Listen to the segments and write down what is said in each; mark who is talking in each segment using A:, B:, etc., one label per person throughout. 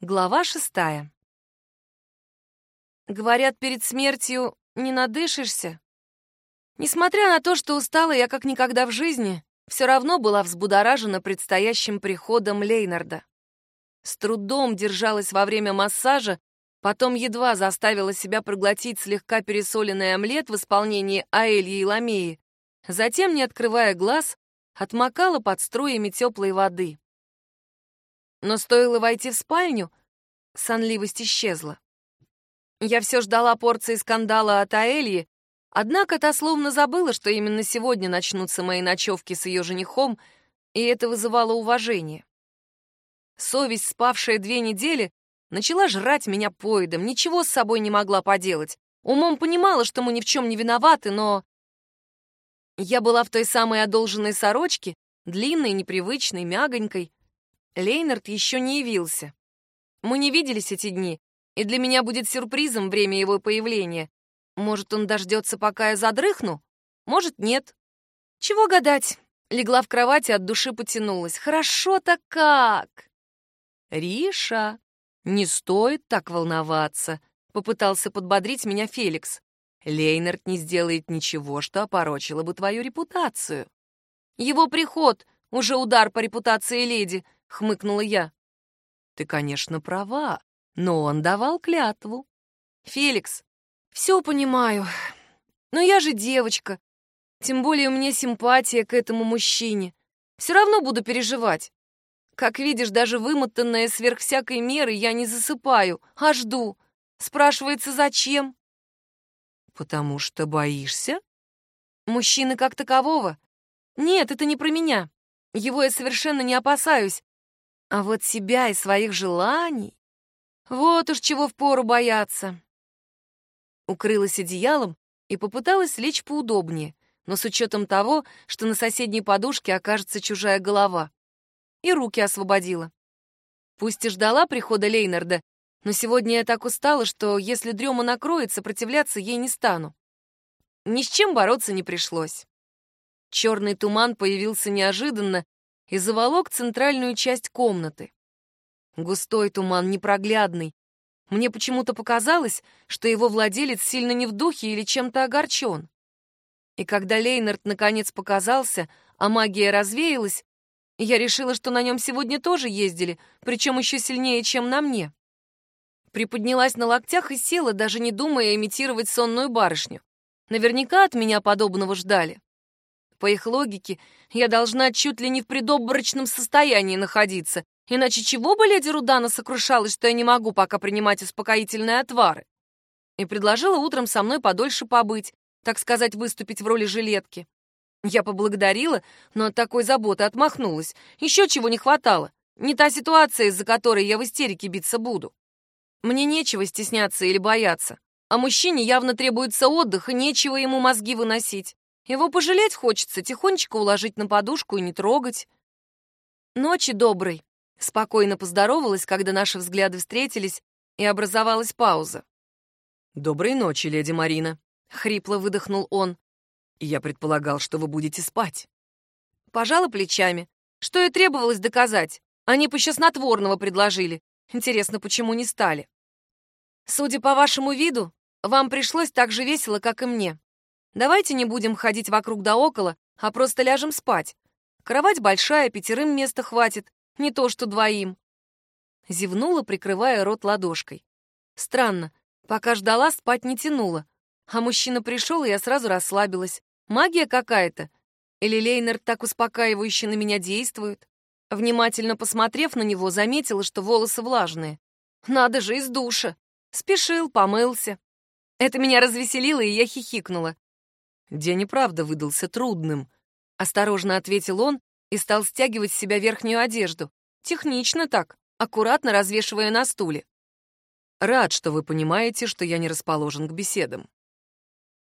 A: Глава шестая. Говорят, перед смертью не надышишься. Несмотря на то, что устала я как никогда в жизни, все равно была взбудоражена предстоящим приходом Лейнарда. С трудом держалась во время массажа, потом едва заставила себя проглотить слегка пересоленный омлет в исполнении Аэльи и Ламеи, затем, не открывая глаз, отмокала под струями теплой воды. Но стоило войти в спальню, сонливость исчезла. Я все ждала порции скандала от Аэльи, однако та словно забыла, что именно сегодня начнутся мои ночевки с ее женихом, и это вызывало уважение. Совесть, спавшая две недели, начала жрать меня поедом, ничего с собой не могла поделать. Умом понимала, что мы ни в чем не виноваты, но... Я была в той самой одолженной сорочке, длинной, непривычной, мягонькой, Лейнард еще не явился. Мы не виделись эти дни, и для меня будет сюрпризом время его появления. Может, он дождется, пока я задрыхну? Может, нет. Чего гадать? Легла в кровати, от души потянулась. Хорошо-то как! Риша, не стоит так волноваться, попытался подбодрить меня Феликс. Лейнард не сделает ничего, что опорочило бы твою репутацию. Его приход — уже удар по репутации леди —— хмыкнула я. «Ты, конечно, права, но он давал клятву». «Феликс, все понимаю, но я же девочка, тем более у меня симпатия к этому мужчине. Все равно буду переживать. Как видишь, даже вымотанная сверх всякой меры, я не засыпаю, а жду. Спрашивается, зачем?» «Потому что боишься?» «Мужчины как такового?» «Нет, это не про меня. Его я совершенно не опасаюсь, а вот себя и своих желаний... Вот уж чего впору бояться. Укрылась одеялом и попыталась лечь поудобнее, но с учетом того, что на соседней подушке окажется чужая голова. И руки освободила. Пусть и ждала прихода Лейнарда, но сегодня я так устала, что если дрема накроет, сопротивляться ей не стану. Ни с чем бороться не пришлось. Черный туман появился неожиданно и заволок центральную часть комнаты. Густой туман, непроглядный. Мне почему-то показалось, что его владелец сильно не в духе или чем-то огорчен. И когда Лейнард наконец показался, а магия развеялась, я решила, что на нем сегодня тоже ездили, причем еще сильнее, чем на мне. Приподнялась на локтях и села, даже не думая имитировать сонную барышню. Наверняка от меня подобного ждали. По их логике, я должна чуть ли не в предобморочном состоянии находиться, иначе чего бы леди Рудана сокрушалась, что я не могу пока принимать успокоительные отвары? И предложила утром со мной подольше побыть, так сказать, выступить в роли жилетки. Я поблагодарила, но от такой заботы отмахнулась. Еще чего не хватало. Не та ситуация, из-за которой я в истерике биться буду. Мне нечего стесняться или бояться. А мужчине явно требуется отдых, и нечего ему мозги выносить. Его пожалеть хочется, тихонечко уложить на подушку и не трогать. Ночи доброй. Спокойно поздоровалась, когда наши взгляды встретились, и образовалась пауза. «Доброй ночи, леди Марина», — хрипло выдохнул он. «Я предполагал, что вы будете спать». Пожала плечами. Что и требовалось доказать. Они по предложили. Интересно, почему не стали? Судя по вашему виду, вам пришлось так же весело, как и мне. Давайте не будем ходить вокруг да около, а просто ляжем спать. Кровать большая, пятерым места хватит, не то что двоим. Зевнула, прикрывая рот ладошкой. Странно, пока ждала, спать не тянула. А мужчина пришел, и я сразу расслабилась. Магия какая-то. Или Лейнер так успокаивающе на меня действует? Внимательно посмотрев на него, заметила, что волосы влажные. Надо же, из душа. Спешил, помылся. Это меня развеселило, и я хихикнула. День и правда выдался трудным. Осторожно ответил он и стал стягивать с себя верхнюю одежду. Технично так, аккуратно развешивая на стуле. Рад, что вы понимаете, что я не расположен к беседам.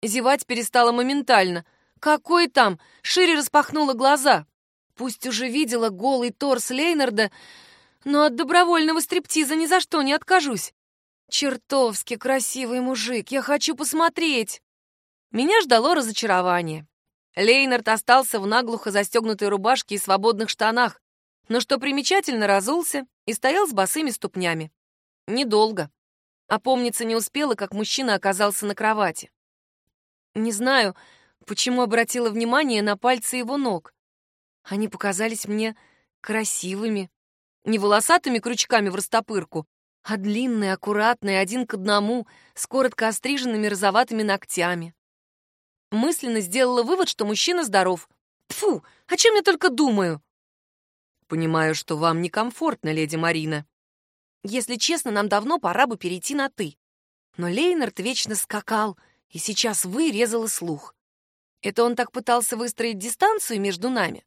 A: Зевать перестала моментально. Какой там? Шире распахнула глаза. Пусть уже видела голый торс Лейнарда, но от добровольного стриптиза ни за что не откажусь. Чертовски красивый мужик, я хочу посмотреть. Меня ждало разочарование. Лейнард остался в наглухо застегнутой рубашке и свободных штанах, но, что примечательно, разулся и стоял с босыми ступнями. Недолго. Опомниться не успела, как мужчина оказался на кровати. Не знаю, почему обратила внимание на пальцы его ног. Они показались мне красивыми. Не волосатыми крючками в растопырку, а длинные, аккуратные, один к одному, с коротко остриженными розоватыми ногтями. Мысленно сделала вывод, что мужчина здоров. Фу, о чем я только думаю? Понимаю, что вам некомфортно, леди Марина. Если честно, нам давно пора бы перейти на «ты». Но Лейнард вечно скакал, и сейчас вы резала слух. Это он так пытался выстроить дистанцию между нами?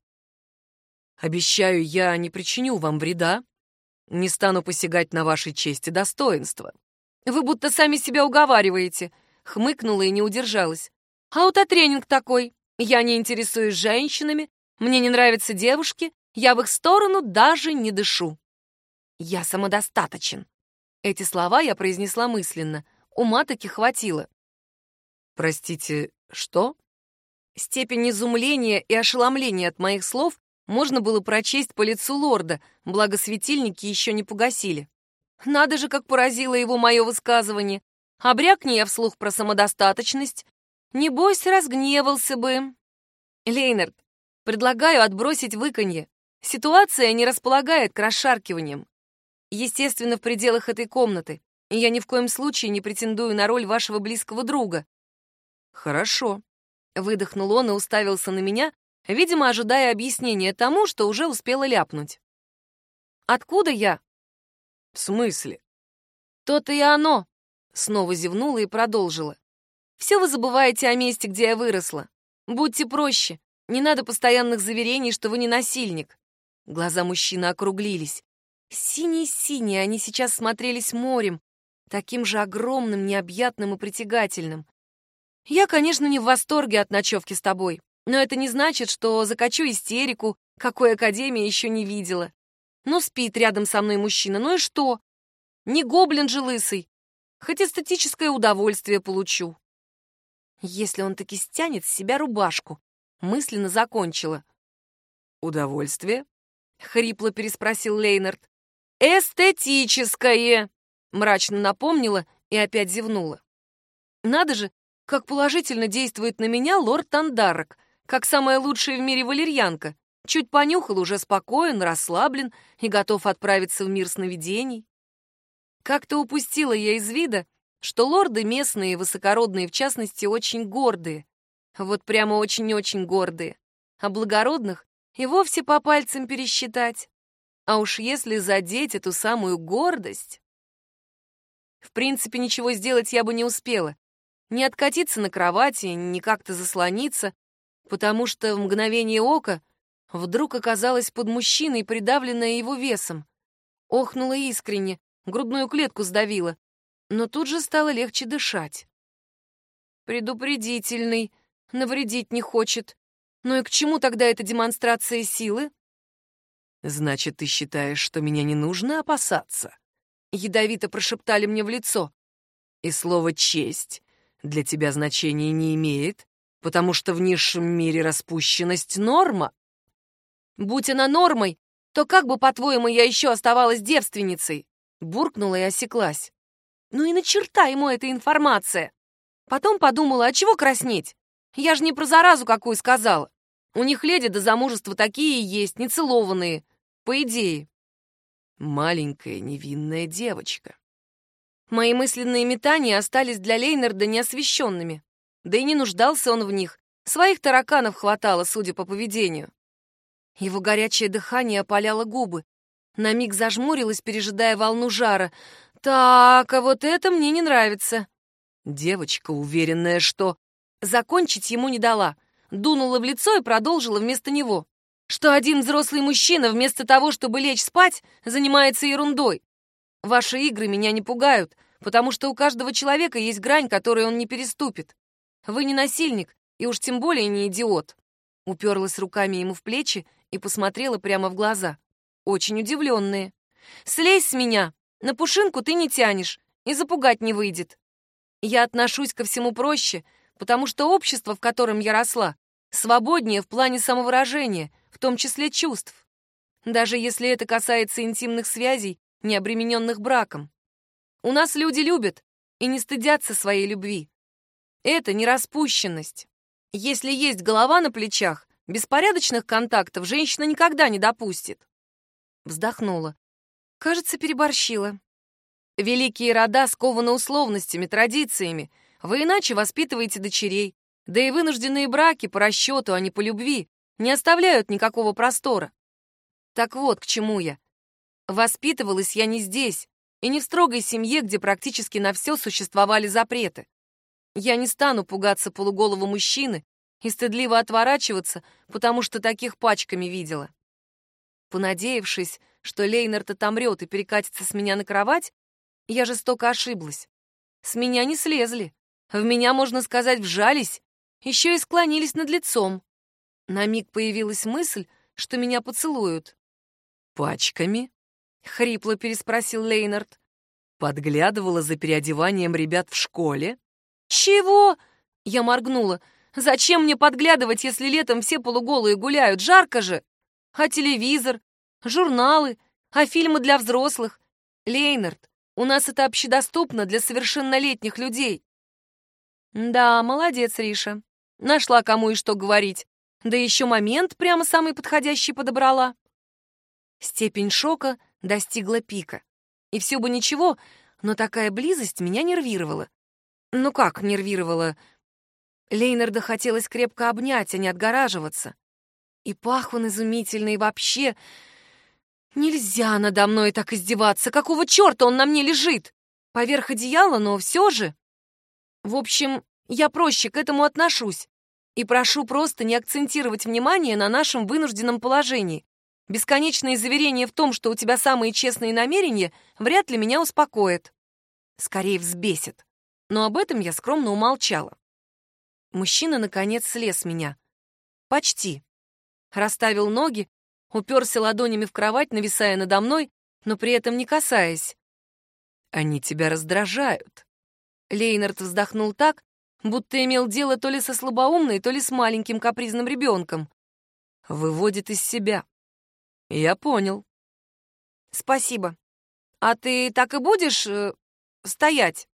A: Обещаю, я не причиню вам вреда, не стану посягать на вашей честь и достоинство. Вы будто сами себя уговариваете, хмыкнула и не удержалась. Аутотренинг такой. Я не интересуюсь женщинами, мне не нравятся девушки, я в их сторону даже не дышу. Я самодостаточен. Эти слова я произнесла мысленно. Ума таки хватило. Простите, что? Степень изумления и ошеломления от моих слов можно было прочесть по лицу лорда, благо светильники еще не погасили. Надо же, как поразило его мое высказывание. Обрякни я вслух про самодостаточность. Небось, разгневался бы. Лейнард, предлагаю отбросить выканье. Ситуация не располагает к расшаркиваниям. Естественно, в пределах этой комнаты. И я ни в коем случае не претендую на роль вашего близкого друга. Хорошо. Выдохнул он и уставился на меня, видимо, ожидая объяснения тому, что уже успела ляпнуть. «Откуда я?» «В смысле?» «То-то и оно!» Снова зевнула и продолжила. «Все вы забываете о месте, где я выросла. Будьте проще. Не надо постоянных заверений, что вы не насильник». Глаза мужчины округлились. Синие-синие они сейчас смотрелись морем, таким же огромным, необъятным и притягательным. Я, конечно, не в восторге от ночевки с тобой, но это не значит, что закачу истерику, какой академии еще не видела. Ну, спит рядом со мной мужчина, ну и что? Не гоблин же лысый. Хоть эстетическое удовольствие получу. Если он таки стянет с себя рубашку, мысленно закончила. «Удовольствие?» — хрипло переспросил Лейнард. «Эстетическое!» — мрачно напомнила и опять зевнула. «Надо же, как положительно действует на меня лорд Тандарок, как самая лучшая в мире валерьянка. Чуть понюхал, уже спокоен, расслаблен и готов отправиться в мир сновидений. Как-то упустила я из вида, что лорды местные, высокородные в частности, очень гордые. Вот прямо очень-очень гордые. А благородных и вовсе по пальцам пересчитать. А уж если задеть эту самую гордость... В принципе, ничего сделать я бы не успела. Не откатиться на кровати, не как-то заслониться, потому что в мгновение ока вдруг оказалась под мужчиной, придавленная его весом. Охнула искренне, грудную клетку сдавила, но тут же стало легче дышать. Предупредительный, навредить не хочет. Ну и к чему тогда эта демонстрация силы? Значит, ты считаешь, что меня не нужно опасаться? Ядовито прошептали мне в лицо. И слово «честь» для тебя значения не имеет, потому что в низшем мире распущенность — норма. Будь она нормой, то как бы, по-твоему, я еще оставалась девственницей? Буркнула и осеклась. Ну и на черта ему эта информация. Потом подумала, а чего краснеть? Я же не про заразу какую сказала. У них леди до замужества такие есть, нецелованные. По идее. Маленькая невинная девочка. Мои мысленные метания остались для Лейнарда неосвещенными. Да и не нуждался он в них. Своих тараканов хватало, судя по поведению. Его горячее дыхание опаляло губы. На миг зажмурилась, пережидая волну жара. «Так, а вот это мне не нравится». Девочка, уверенная, что... Закончить ему не дала. Дунула в лицо и продолжила вместо него. Что один взрослый мужчина вместо того, чтобы лечь спать, занимается ерундой. Ваши игры меня не пугают, потому что у каждого человека есть грань, которую он не переступит. Вы не насильник, и уж тем более не идиот. Уперлась руками ему в плечи и посмотрела прямо в глаза. Очень удивленные. «Слезь с меня! На пушинку ты не тянешь, и запугать не выйдет. Я отношусь ко всему проще, потому что общество, в котором я росла, свободнее в плане самовыражения, в том числе чувств. Даже если это касается интимных связей, не обремененных браком. У нас люди любят и не стыдятся своей любви. Это не распущенность. Если есть голова на плечах, беспорядочных контактов женщина никогда не допустит. Вздохнула. Кажется, переборщила. Великие рода скованы условностями, традициями. Вы иначе воспитываете дочерей. Да и вынужденные браки по расчету, а не по любви, не оставляют никакого простора. Так вот, к чему я. Воспитывалась я не здесь, и не в строгой семье, где практически на все существовали запреты. Я не стану пугаться полуголого мужчины и стыдливо отворачиваться, потому что таких пачками видела. Понадеявшись, что Лейнард отомрет и перекатится с меня на кровать, я жестоко ошиблась. С меня не слезли. В меня, можно сказать, вжались, еще и склонились над лицом. На миг появилась мысль, что меня поцелуют.
B: «Пачками?»
A: — хрипло переспросил Лейнард.
B: «Подглядывала за переодеванием ребят в школе?»
A: «Чего?» — я моргнула. «Зачем мне подглядывать, если летом все полуголые гуляют? Жарко же!» А телевизор? Журналы? А фильмы для взрослых? Лейнард, у нас это общедоступно для совершеннолетних людей. Да, молодец, Риша. Нашла кому и что говорить. Да еще момент прямо самый подходящий подобрала. Степень шока достигла пика. И все бы ничего, но такая близость меня нервировала. Ну как нервировала? Лейнарда хотелось крепко обнять, а не отгораживаться. И пах он изумительный вообще. Нельзя надо мной так издеваться. Какого черта он на мне лежит? Поверх одеяла, но все же. В общем, я проще к этому отношусь. И прошу просто не акцентировать внимание на нашем вынужденном положении. Бесконечные заверения в том, что у тебя самые честные намерения, вряд ли меня успокоят. Скорее взбесит. Но об этом я скромно умолчала. Мужчина, наконец, слез с меня. Почти расставил ноги, уперся ладонями в кровать, нависая надо мной, но при этом не касаясь.
B: «Они тебя раздражают».
A: Лейнард вздохнул так, будто имел дело то ли со слабоумной, то ли с маленьким капризным ребенком.
B: «Выводит из себя». «Я понял».
A: «Спасибо. А ты так и будешь э, стоять?»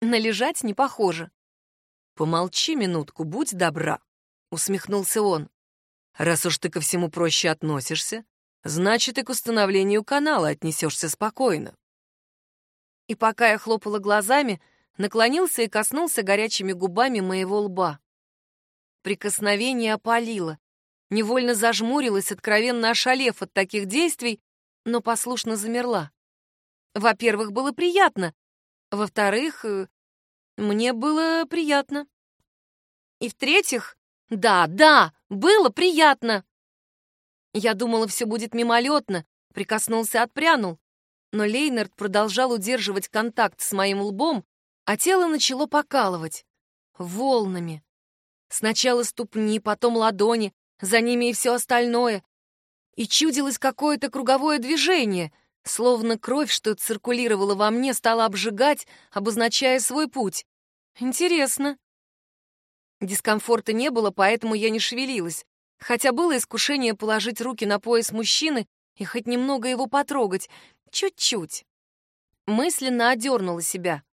A: На лежать не похоже.
B: «Помолчи минутку, будь добра», — усмехнулся он. Раз уж ты ко всему проще относишься, значит, и к установлению канала отнесешься спокойно.
A: И пока я хлопала глазами, наклонился и коснулся горячими губами моего лба. Прикосновение опалило. Невольно зажмурилась, откровенно ошалев от таких действий, но послушно замерла. Во-первых, было приятно. Во-вторых, э, мне было приятно. И в-третьих, да, да, было приятно. Я думала, все будет мимолетно, прикоснулся, отпрянул. Но Лейнард продолжал удерживать контакт с моим лбом, а тело начало покалывать. Волнами. Сначала ступни, потом ладони, за ними и все остальное. И чудилось какое-то круговое движение, словно кровь, что циркулировала во мне, стала обжигать, обозначая свой путь. Интересно. Дискомфорта не было, поэтому я не шевелилась, хотя было искушение положить руки на пояс мужчины и хоть немного его потрогать, чуть-чуть. Мысленно одернула себя.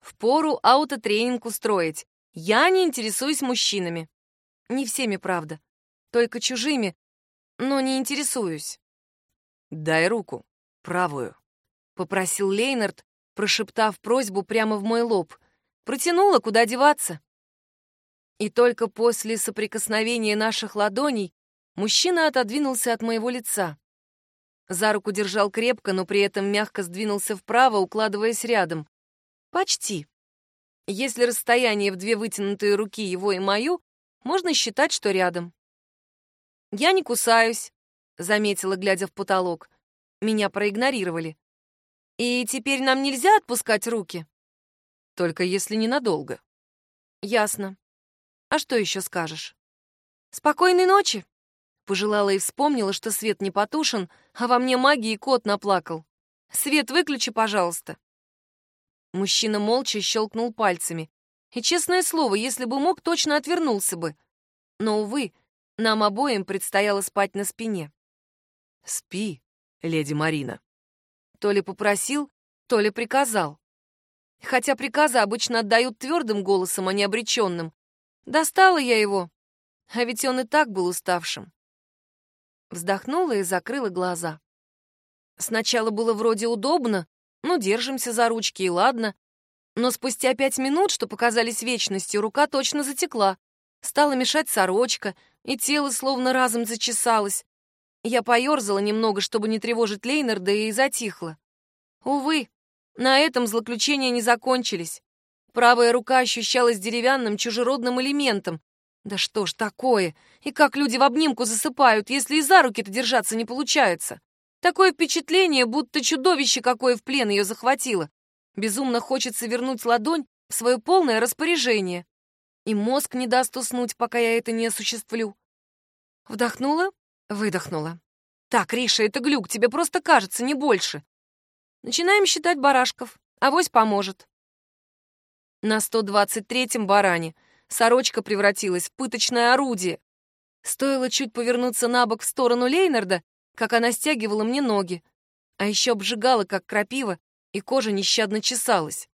A: Впору аутотренинг устроить. Я не интересуюсь мужчинами. Не всеми, правда. Только чужими, но не интересуюсь.
B: «Дай руку, правую», — попросил Лейнард, прошептав просьбу прямо в мой лоб. Протянула, куда деваться. И только после соприкосновения наших ладоней мужчина отодвинулся от моего лица. За руку держал крепко, но при этом мягко сдвинулся вправо, укладываясь рядом. Почти. Если расстояние в две вытянутые руки его и мою, можно считать, что рядом. «Я не кусаюсь», — заметила, глядя в потолок. Меня проигнорировали. «И теперь нам нельзя отпускать руки?» «Только если ненадолго».
A: «Ясно. А что еще скажешь? Спокойной ночи. Пожелала и вспомнила, что свет не потушен, а во мне магии кот наплакал. Свет выключи, пожалуйста. Мужчина молча щелкнул пальцами. И, честное слово, если бы мог, точно отвернулся бы. Но, увы, нам обоим предстояло спать на спине.
B: «Спи, леди Марина».
A: То ли попросил, то ли приказал. хотя приказы обычно отдают твердым голосом, а не обреченным. Достала я его, а ведь он и так был уставшим. Вздохнула и закрыла глаза. Сначала было вроде удобно, ну, держимся за ручки и ладно. Но спустя пять минут, что показались вечностью, рука точно затекла. Стала мешать сорочка, и тело словно разом зачесалось. Я поерзала немного, чтобы не тревожить Лейнарда, и затихла. Увы, на этом злоключения не закончились. Правая рука ощущалась деревянным чужеродным элементом. Да что ж такое? И как люди в обнимку засыпают, если и за руки-то держаться не получается? Такое впечатление, будто чудовище какое в плен ее захватило. Безумно хочется вернуть ладонь в свое полное распоряжение. И мозг не даст уснуть, пока я это не осуществлю. Вдохнула, выдохнула. Так, Риша, это глюк, тебе просто кажется, не больше. Начинаем считать барашков. Авось поможет. На 123-м баране сорочка превратилась в пыточное орудие. Стоило чуть повернуться на бок в сторону Лейнарда, как она стягивала мне ноги, а еще обжигала, как крапива, и кожа нещадно чесалась.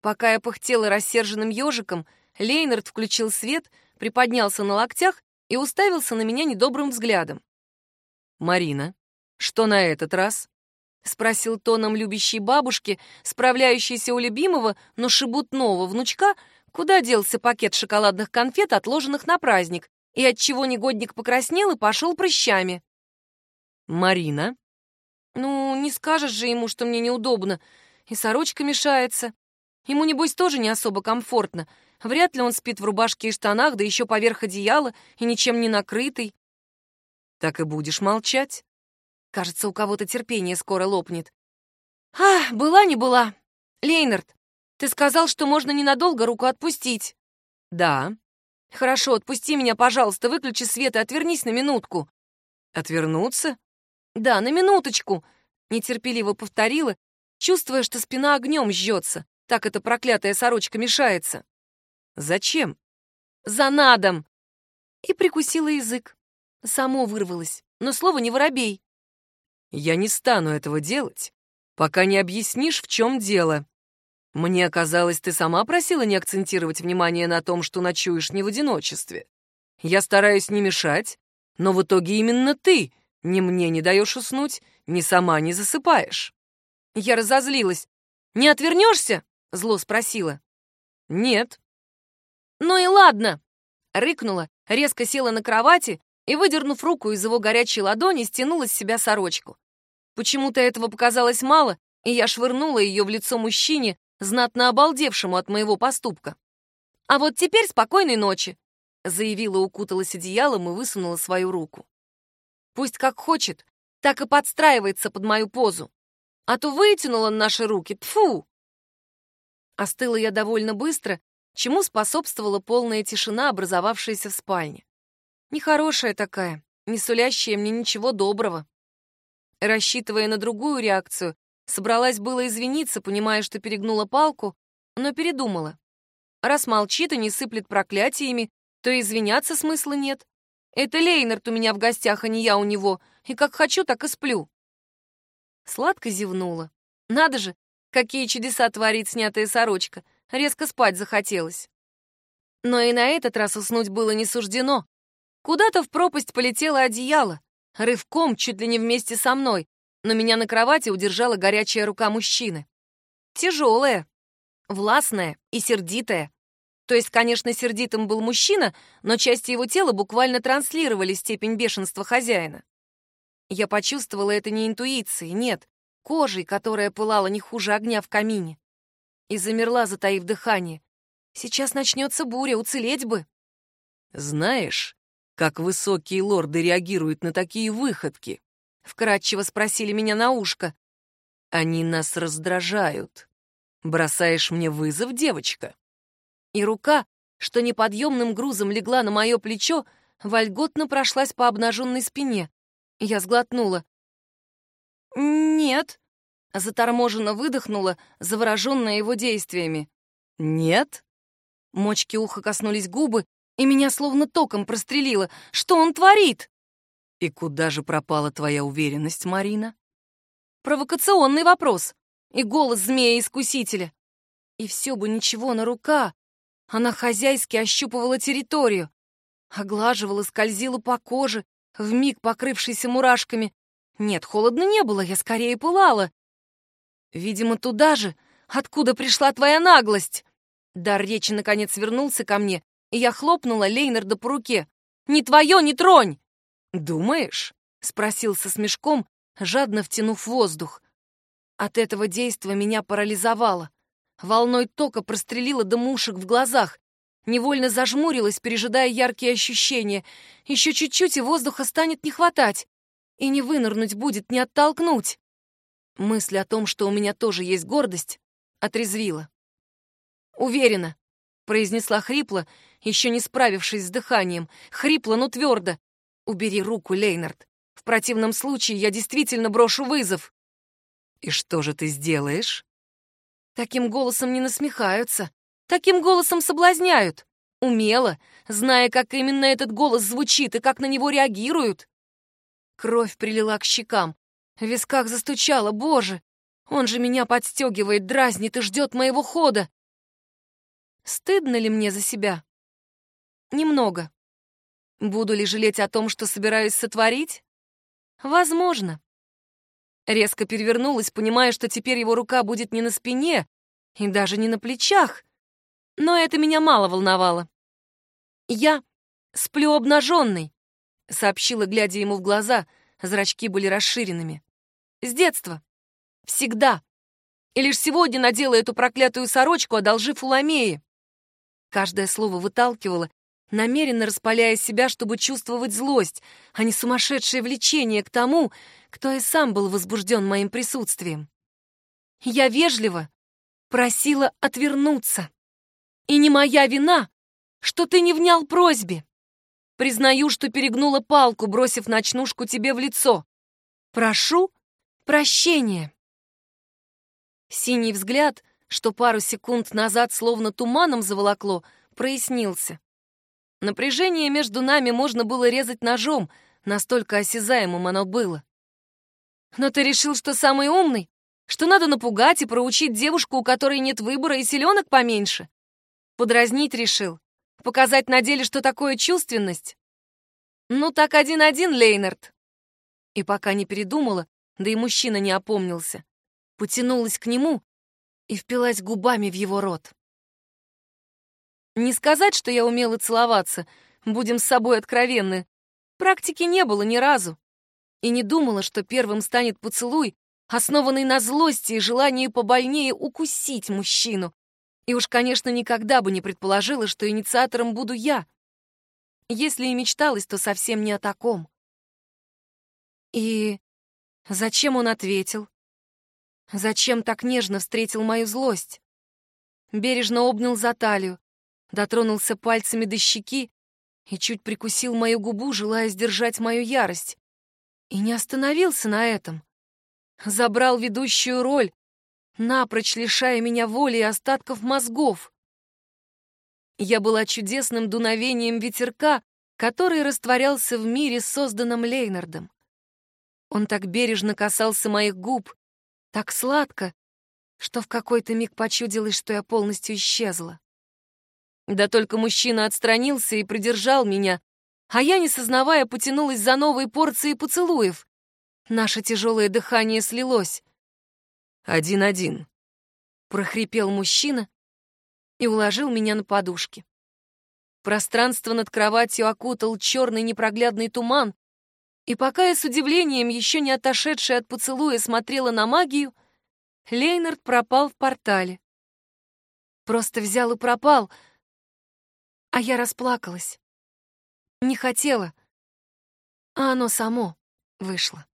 A: Пока я пыхтела рассерженным ежиком, Лейнард включил свет, приподнялся на локтях и уставился на меня недобрым взглядом. «Марина, что на этот раз?» — спросил тоном любящей бабушки, справляющейся у любимого, но шебутного внучка, куда делся пакет шоколадных конфет, отложенных на праздник, и отчего негодник покраснел и пошел прыщами. «Марина?» «Ну, не скажешь же ему, что мне неудобно. И сорочка мешается. Ему, небось, тоже не особо комфортно. Вряд ли он спит в рубашке и штанах, да еще поверх одеяла и ничем не накрытый».
B: «Так и будешь молчать?»
A: Кажется, у кого-то терпение скоро лопнет. «А, была не была. Лейнард, ты сказал, что можно ненадолго руку отпустить».
B: «Да».
A: «Хорошо, отпусти меня, пожалуйста, выключи свет и отвернись на минутку».
B: «Отвернуться?»
A: «Да, на минуточку», — нетерпеливо повторила, чувствуя, что спина огнем жжется. Так эта проклятая сорочка мешается.
B: «Зачем?»
A: «За надом!» И прикусила язык. Само вырвалось, но слово не воробей.
B: «Я не стану этого делать, пока не объяснишь, в чем дело. Мне казалось, ты сама просила не акцентировать внимание на том, что ночуешь не в одиночестве. Я стараюсь не мешать, но в итоге именно ты ни мне не даешь уснуть, ни сама не засыпаешь.
A: Я разозлилась. «Не отвернешься?» — зло спросила.
B: «Нет».
A: «Ну и ладно!» — рыкнула, резко села на кровати и, выдернув руку из его горячей ладони, стянула с себя сорочку. Почему-то этого показалось мало, и я швырнула ее в лицо мужчине, знатно обалдевшему от моего поступка. «А вот теперь спокойной ночи!» — заявила, укуталась одеялом и высунула свою руку. Пусть как хочет, так и подстраивается под мою позу. А то вытянула наши руки, тфу. Остыла я довольно быстро, чему способствовала полная тишина, образовавшаяся в спальне. Нехорошая такая, не сулящая мне ничего доброго. Рассчитывая на другую реакцию, собралась было извиниться, понимая, что перегнула палку, но передумала. Раз молчит и не сыплет проклятиями, то извиняться смысла нет. Это Лейнард у меня в гостях, а не я у него. И как хочу, так и сплю. Сладко зевнула. Надо же, какие чудеса творит снятая сорочка. Резко спать захотелось. Но и на этот раз уснуть было не суждено. Куда-то в пропасть полетело одеяло. Рывком, чуть ли не вместе со мной. Но меня на кровати удержала горячая рука мужчины. Тяжелая, властная и сердитая. То есть, конечно, сердитым был мужчина, но части его тела буквально транслировали степень бешенства хозяина. Я почувствовала это не интуицией, нет, кожей, которая пылала не хуже огня в камине. И замерла, затаив дыхание. Сейчас начнется буря, уцелеть бы.
B: «Знаешь, как высокие лорды реагируют на такие выходки?»
A: — вкратчиво спросили меня на ушко.
B: «Они нас раздражают. Бросаешь мне вызов, девочка?»
A: и рука, что неподъемным грузом легла на мое плечо, вольготно прошлась по обнаженной спине. Я сглотнула. «Нет», — заторможенно выдохнула, завороженная его действиями.
B: «Нет?»
A: Мочки уха коснулись губы, и меня словно током прострелило. Что он творит?
B: «И куда же пропала твоя уверенность, Марина?»
A: Провокационный вопрос. И голос змея-искусителя. И все бы ничего на рука. Она хозяйски ощупывала территорию, оглаживала, скользила по коже, вмиг покрывшейся мурашками. Нет, холодно не было, я скорее пылала. Видимо, туда же, откуда пришла твоя наглость. Дар речи наконец вернулся ко мне, и я хлопнула Лейнарда по руке. «Не твое, не тронь!» «Думаешь?» — спросил со смешком, жадно втянув воздух. От этого действа меня парализовало. Волной тока прострелила до мушек в глазах. Невольно зажмурилась, пережидая яркие ощущения. Еще чуть-чуть, и воздуха станет не хватать. И не вынырнуть будет, не оттолкнуть. Мысль о том, что у меня тоже есть гордость, отрезвила. «Уверена», — произнесла хрипло, еще не справившись с дыханием. Хрипло, но твердо. «Убери руку, Лейнард. В противном случае я действительно брошу вызов». «И что же ты сделаешь?» Таким голосом не насмехаются. Таким голосом соблазняют. Умело, зная, как именно этот голос звучит и как на него реагируют. Кровь прилила к щекам. В висках застучала. Боже, он же меня подстегивает, дразнит и ждет моего хода. Стыдно ли мне за себя? Немного. Буду ли жалеть о том, что собираюсь сотворить? Возможно. Резко перевернулась, понимая, что теперь его рука будет не на спине и даже не на плечах. Но это меня мало волновало. Я сплю обнаженной, — сообщила, глядя ему в глаза, зрачки были расширенными. «С детства. Всегда. И лишь сегодня надела эту проклятую сорочку, одолжив у Ламеи». Каждое слово выталкивало, намеренно распаляя себя, чтобы чувствовать злость, а не сумасшедшее влечение к тому, кто и сам был возбужден моим присутствием. Я вежливо просила отвернуться. И не моя вина, что ты не внял просьбе. Признаю, что перегнула палку, бросив ночнушку тебе в лицо. Прошу прощения. Синий взгляд, что пару секунд назад словно туманом заволокло, прояснился. Напряжение между нами можно было резать ножом, настолько осязаемым оно было. Но ты решил, что самый умный? Что надо напугать и проучить девушку, у которой нет выбора и селенок поменьше? Подразнить решил? Показать на деле, что такое чувственность? Ну так один-один, Лейнард. И пока не передумала, да и мужчина не опомнился, потянулась к нему и впилась губами в его рот. Не сказать, что я умела целоваться, будем с собой откровенны. Практики не было ни разу. И не думала, что первым станет поцелуй, основанный на злости и желании побольнее укусить мужчину, и уж, конечно, никогда бы не предположила, что инициатором буду я. Если и мечталась, то совсем не о таком. И зачем он ответил? Зачем так нежно встретил мою злость? Бережно обнял за талию, дотронулся пальцами до щеки и чуть прикусил мою губу, желая сдержать мою ярость. И не остановился на этом. Забрал ведущую роль, напрочь лишая меня воли и остатков мозгов. Я была чудесным дуновением ветерка, который растворялся в мире, созданном Лейнардом. Он так бережно касался моих губ, так сладко, что в какой-то миг почудилось, что я полностью исчезла. Да только мужчина отстранился и придержал меня, а я, не сознавая, потянулась за новой порцией поцелуев. Наше тяжелое дыхание слилось. «Один-один», — прохрипел мужчина и уложил меня на подушки. Пространство над кроватью окутал черный непроглядный туман, и пока я с удивлением, еще не отошедшая от поцелуя, смотрела на магию, Лейнард пропал в портале. Просто взял и пропал, а я расплакалась. Не хотела, а оно само вышло.